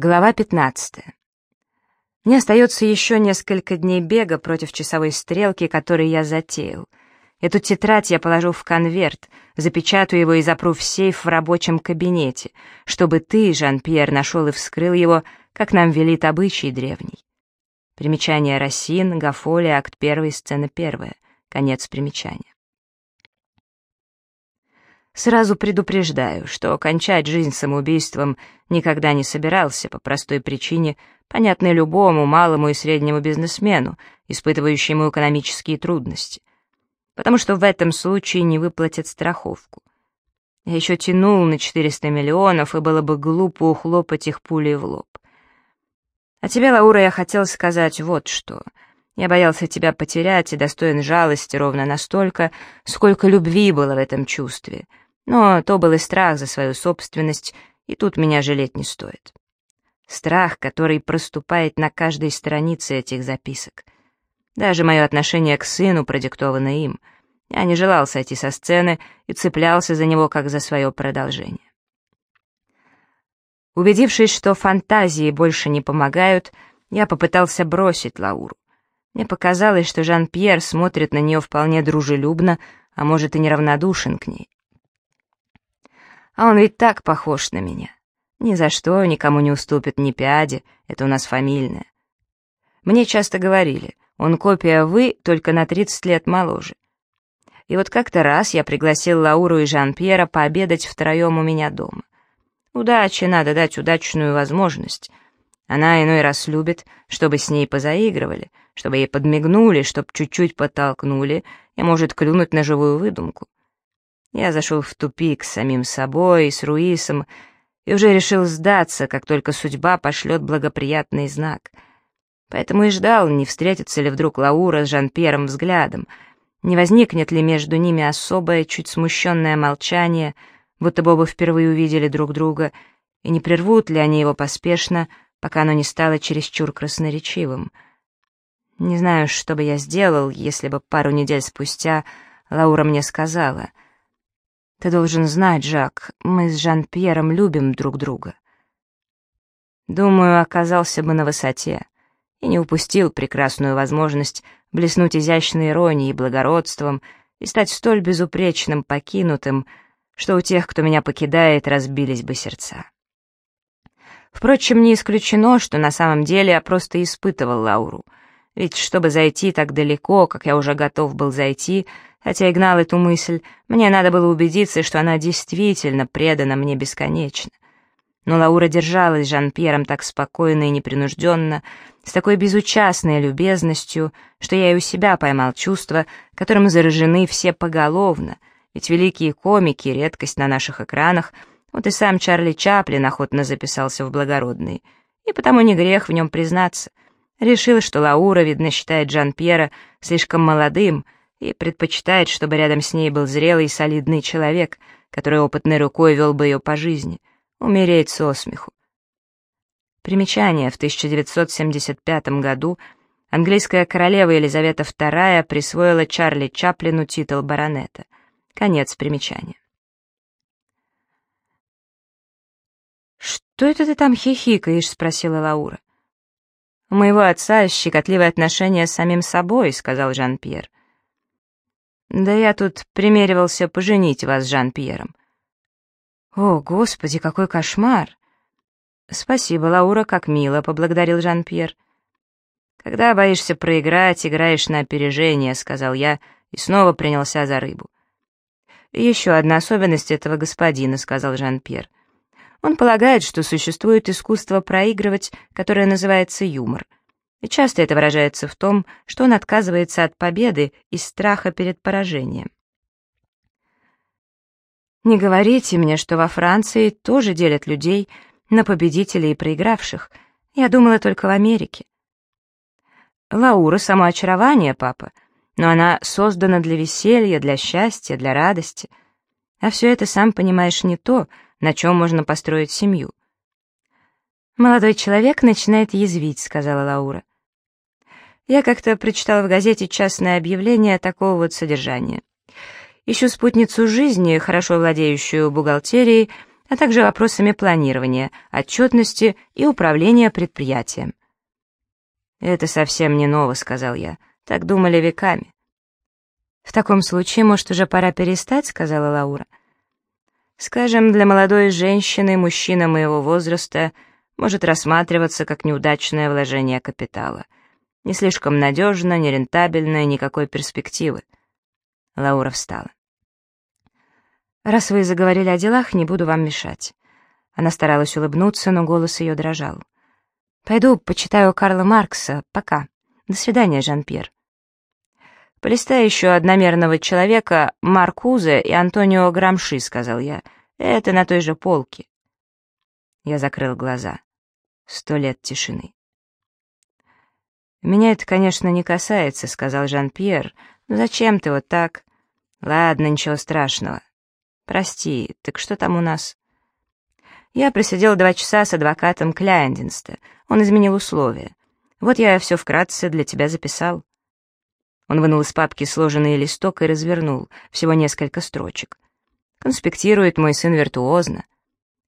Глава 15. Мне остается еще несколько дней бега против часовой стрелки, который я затеял. Эту тетрадь я положу в конверт, запечатаю его и запру в сейф в рабочем кабинете, чтобы ты, Жан-Пьер, нашел и вскрыл его, как нам велит обычай древний. Примечание Рассин, Гафоли, акт 1, сцена 1. Конец примечания. Сразу предупреждаю, что кончать жизнь самоубийством никогда не собирался по простой причине, понятной любому малому и среднему бизнесмену, испытывающему экономические трудности. Потому что в этом случае не выплатят страховку. Я еще тянул на 400 миллионов, и было бы глупо ухлопать их пулей в лоб. А тебе, Лаура, я хотел сказать вот что. Я боялся тебя потерять и достоин жалости ровно настолько, сколько любви было в этом чувстве — но то был и страх за свою собственность, и тут меня жалеть не стоит. Страх, который проступает на каждой странице этих записок. Даже мое отношение к сыну продиктовано им. Я не желал сойти со сцены и цеплялся за него как за свое продолжение. Убедившись, что фантазии больше не помогают, я попытался бросить Лауру. Мне показалось, что Жан-Пьер смотрит на нее вполне дружелюбно, а может и неравнодушен к ней. А он ведь так похож на меня. Ни за что никому не уступит ни пяди, это у нас фамильное. Мне часто говорили, он копия вы, только на 30 лет моложе. И вот как-то раз я пригласил Лауру и Жан-Пьера пообедать втроем у меня дома. Удачи надо дать удачную возможность. Она иной раз любит, чтобы с ней позаигрывали, чтобы ей подмигнули, чтобы чуть-чуть подтолкнули и может клюнуть на живую выдумку. Я зашел в тупик с самим собой и с Руисом, и уже решил сдаться, как только судьба пошлет благоприятный знак. Поэтому и ждал, не встретится ли вдруг Лаура с Жан-Пьером взглядом, не возникнет ли между ними особое, чуть смущенное молчание, будто бы оба впервые увидели друг друга, и не прервут ли они его поспешно, пока оно не стало чересчур красноречивым. Не знаю, что бы я сделал, если бы пару недель спустя Лаура мне сказала — ты должен знать, Жак, мы с Жан-Пьером любим друг друга. Думаю, оказался бы на высоте и не упустил прекрасную возможность блеснуть изящной иронией и благородством и стать столь безупречным покинутым, что у тех, кто меня покидает, разбились бы сердца. Впрочем, не исключено, что на самом деле я просто испытывал Лауру, ведь чтобы зайти так далеко, как я уже готов был зайти — Хотя и гнал эту мысль, мне надо было убедиться, что она действительно предана мне бесконечно. Но Лаура держалась с Жан-Пьером так спокойно и непринужденно, с такой безучастной любезностью, что я и у себя поймал чувство, которым заражены все поголовно, ведь великие комики — редкость на наших экранах, вот и сам Чарли Чаплин охотно записался в благородные, и потому не грех в нем признаться. Решил, что Лаура, видно, считает Жан-Пьера слишком молодым — и предпочитает, чтобы рядом с ней был зрелый и солидный человек, который опытной рукой вел бы ее по жизни, умереть со смеху. Примечание. В 1975 году английская королева Елизавета II присвоила Чарли Чаплину титул баронета. Конец примечания. «Что это ты там хихикаешь?» — спросила Лаура. «У моего отца щекотливое отношение с самим собой», — сказал Жан-Пьер. Да я тут примеривался поженить вас с Жан-Пьером. О, Господи, какой кошмар! Спасибо, Лаура, как мило, поблагодарил Жан-Пьер. Когда боишься проиграть, играешь на опережение, сказал я и снова принялся за рыбу. «Еще одна особенность этого господина», — сказал Жан-Пьер. «Он полагает, что существует искусство проигрывать, которое называется юмор. И часто это выражается в том, что он отказывается от победы из страха перед поражением. Не говорите мне, что во Франции тоже делят людей на победителей и проигравших. Я думала только в Америке. Лаура — само очарование, папа, но она создана для веселья, для счастья, для радости. А все это, сам понимаешь, не то, на чем можно построить семью. «Молодой человек начинает язвить», — сказала Лаура. Я как-то прочитала в газете частное объявление такого вот содержания. Ищу спутницу жизни, хорошо владеющую бухгалтерией, а также вопросами планирования, отчетности и управления предприятием. «Это совсем не ново», — сказал я. «Так думали веками». «В таком случае, может, уже пора перестать?» — сказала Лаура. «Скажем, для молодой женщины мужчина моего возраста может рассматриваться как неудачное вложение капитала. Не слишком надежно, нерентабельно и никакой перспективы». Лаура встала. «Раз вы заговорили о делах, не буду вам мешать». Она старалась улыбнуться, но голос ее дрожал. «Пойду почитаю Карла Маркса. Пока. До свидания, Жан-Пьер». «Полистай еще одномерного человека, Маркузе и Антонио Грамши», — сказал я. «Это на той же полке». Я закрыл глаза. Сто лет тишины. «Меня это, конечно, не касается», — сказал Жан-Пьер. «Но зачем ты вот так?» «Ладно, ничего страшного. Прости, так что там у нас?» Я просидел два часа с адвокатом Кляйндинста. Он изменил условия. Вот я все вкратце для тебя записал. Он вынул из папки сложенный листок и развернул, всего несколько строчек. Конспектирует мой сын виртуозно.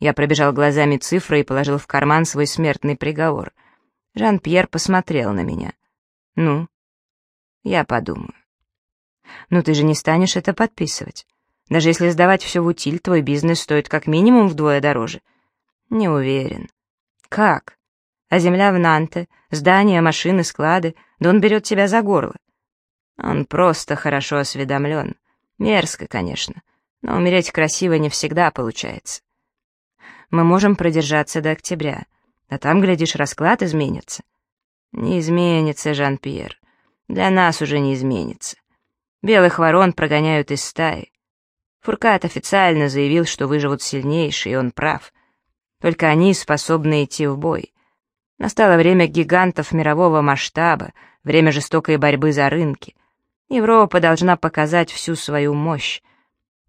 Я пробежал глазами цифры и положил в карман свой смертный приговор. Жан-Пьер посмотрел на меня. «Ну?» «Я подумаю». «Ну ты же не станешь это подписывать. Даже если сдавать все в утиль, твой бизнес стоит как минимум вдвое дороже». «Не уверен». «Как?» А земля в Нанте, здания, машины, склады, да он берет тебя за горло. Он просто хорошо осведомлен. Мерзко, конечно, но умереть красиво не всегда получается. Мы можем продержаться до октября, а там, глядишь, расклад изменится. Не изменится, Жан-Пьер. Для нас уже не изменится. Белых ворон прогоняют из стаи. Фуркат официально заявил, что выживут сильнейшие, и он прав. Только они способны идти в бой. Настало время гигантов мирового масштаба, время жестокой борьбы за рынки. Европа должна показать всю свою мощь.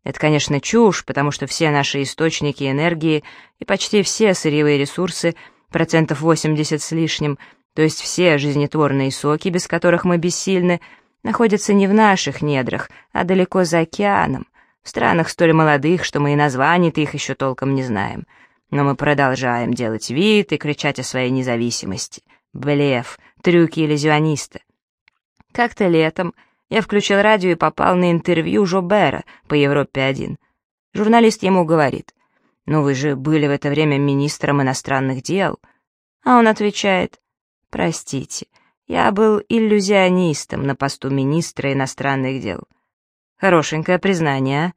Это, конечно, чушь, потому что все наши источники энергии и почти все сырьевые ресурсы, процентов 80 с лишним, то есть все жизнетворные соки, без которых мы бессильны, находятся не в наших недрах, а далеко за океаном, в странах столь молодых, что мы и названий-то их еще толком не знаем — но мы продолжаем делать вид и кричать о своей независимости. Блеф, трюки иллюзиониста. Как-то летом я включил радио и попал на интервью Жобера по Европе-1. Журналист ему говорит, «Ну вы же были в это время министром иностранных дел». А он отвечает, «Простите, я был иллюзионистом на посту министра иностранных дел». Хорошенькое признание, а?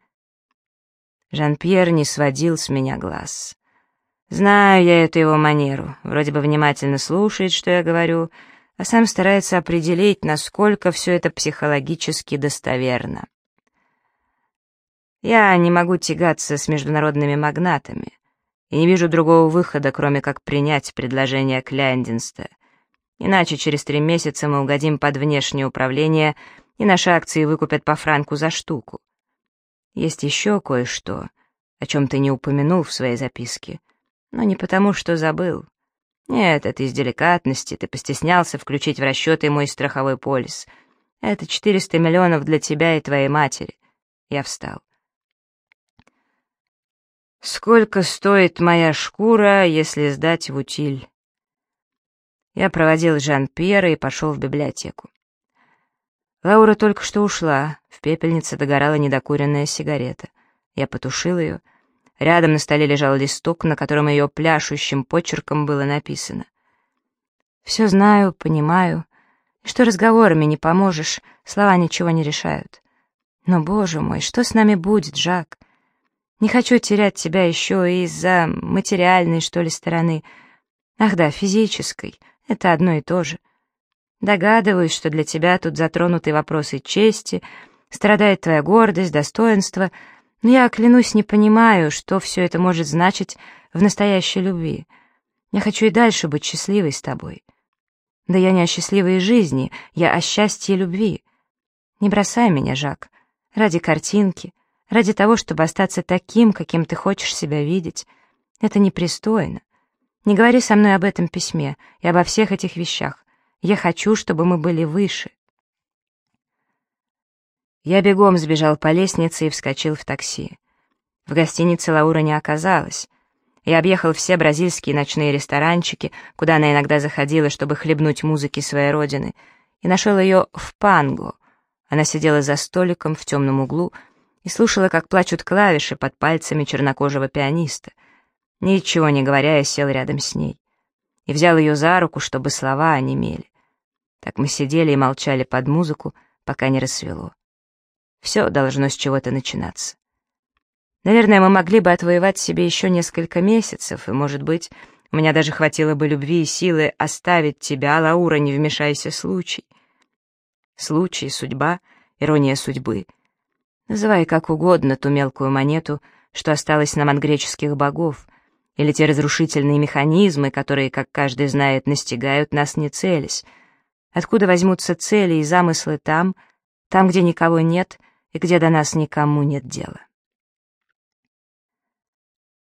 Жан-Пьер не сводил с меня глаз. Знаю я эту его манеру, вроде бы внимательно слушает, что я говорю, а сам старается определить, насколько все это психологически достоверно. Я не могу тягаться с международными магнатами и не вижу другого выхода, кроме как принять предложение Кляндинста. Иначе через три месяца мы угодим под внешнее управление, и наши акции выкупят по франку за штуку. Есть еще кое-что, о чем ты не упомянул в своей записке — но не потому, что забыл. Нет, это из деликатности, ты постеснялся включить в расчеты мой страховой полис. Это 400 миллионов для тебя и твоей матери. Я встал. Сколько стоит моя шкура, если сдать в утиль? Я проводил Жан-Пьера и пошел в библиотеку. Лаура только что ушла, в пепельнице догорала недокуренная сигарета. Я потушил ее — Рядом на столе лежал листок, на котором ее пляшущим почерком было написано. «Все знаю, понимаю, и что разговорами не поможешь, слова ничего не решают. Но, боже мой, что с нами будет, Жак? Не хочу терять тебя еще из-за материальной, что ли, стороны. Ах да, физической, это одно и то же. Догадываюсь, что для тебя тут затронуты вопросы чести, страдает твоя гордость, достоинство — но я, клянусь, не понимаю, что все это может значить в настоящей любви. Я хочу и дальше быть счастливой с тобой. Да я не о счастливой жизни, я о счастье любви. Не бросай меня, Жак, ради картинки, ради того, чтобы остаться таким, каким ты хочешь себя видеть. Это непристойно. Не говори со мной об этом письме и обо всех этих вещах. Я хочу, чтобы мы были выше. Я бегом сбежал по лестнице и вскочил в такси. В гостинице Лаура не оказалась. Я объехал все бразильские ночные ресторанчики, куда она иногда заходила, чтобы хлебнуть музыки своей родины, и нашел ее в Панго. Она сидела за столиком в темном углу и слушала, как плачут клавиши под пальцами чернокожего пианиста. Ничего не говоря, я сел рядом с ней и взял ее за руку, чтобы слова онемели. Так мы сидели и молчали под музыку, пока не рассвело. Все должно с чего-то начинаться. Наверное, мы могли бы отвоевать себе еще несколько месяцев, и, может быть, у меня даже хватило бы любви и силы оставить тебя, Лаура, не вмешайся случай. Случай, судьба, ирония судьбы. Называй как угодно ту мелкую монету, что осталось нам от греческих богов, или те разрушительные механизмы, которые, как каждый знает, настигают нас не целясь. Откуда возьмутся цели и замыслы там, там, где никого нет и где до нас никому нет дела?